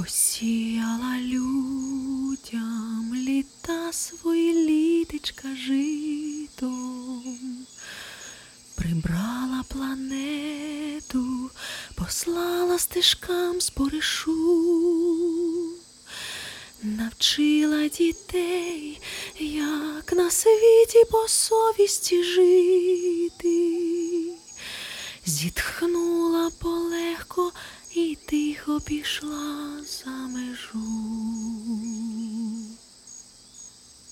Посіяла людям літа свої літечка житом, прибрала планету, послала стежкам споришу, навчила дітей, як на світі по совісті жити, зітхнула полегко пішла за межу.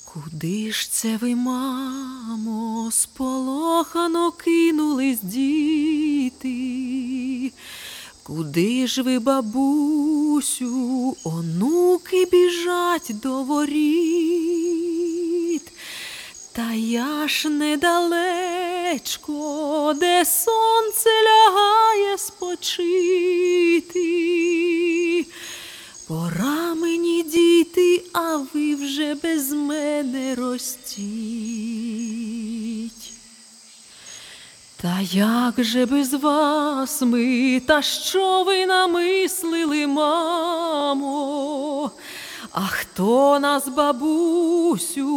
Куди ж це ви, мамо, сполохано кинулись діти? Куди ж ви, бабусю, онуки біжать до воріт? Та я ж недалечко, де сонце лягає спочити. Мене ростіть. Та як же без вас ми, та що ви намислили, мамо? А хто нас, бабусю,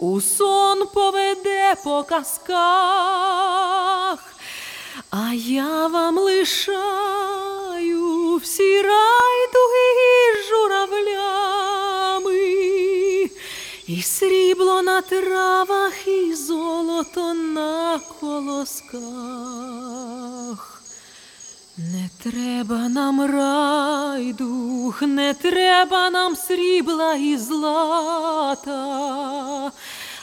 у сон поведе по казках? А я вам лишаю всі райдуги журавлями, і срібло на травах, і золото на колосках. Не треба нам райдух, не треба нам срібла і злата,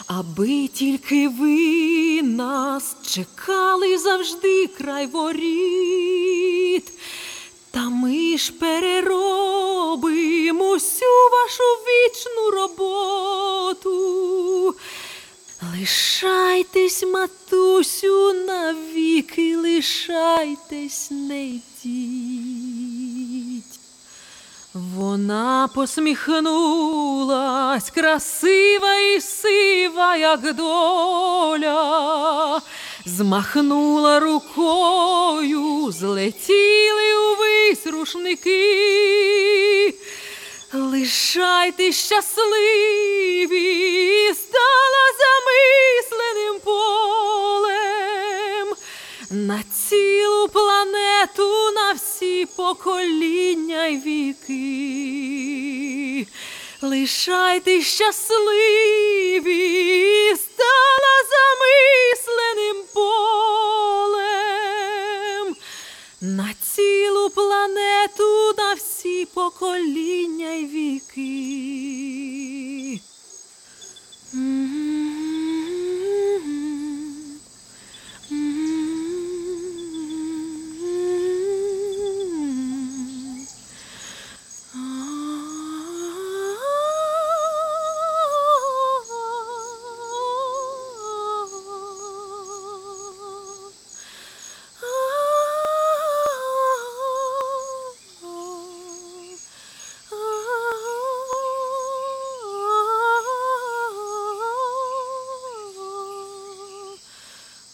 аби тільки ви нас чекали завжди край воріт. Та ми ж переробимо всю вашу вічну роботу. Лишайтесь, матусю, навіки, лишайтесь, не йдіть. Вона посміхнулась, красива і сива, як доля, змахнула рукою, злетіли увесь рушники. Лишайте щасливі, на цілу планету, на всі покоління й віки. Лишайте щасливі, стала замисленим полем на цілу планету, на всі покоління й віки.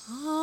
Oh.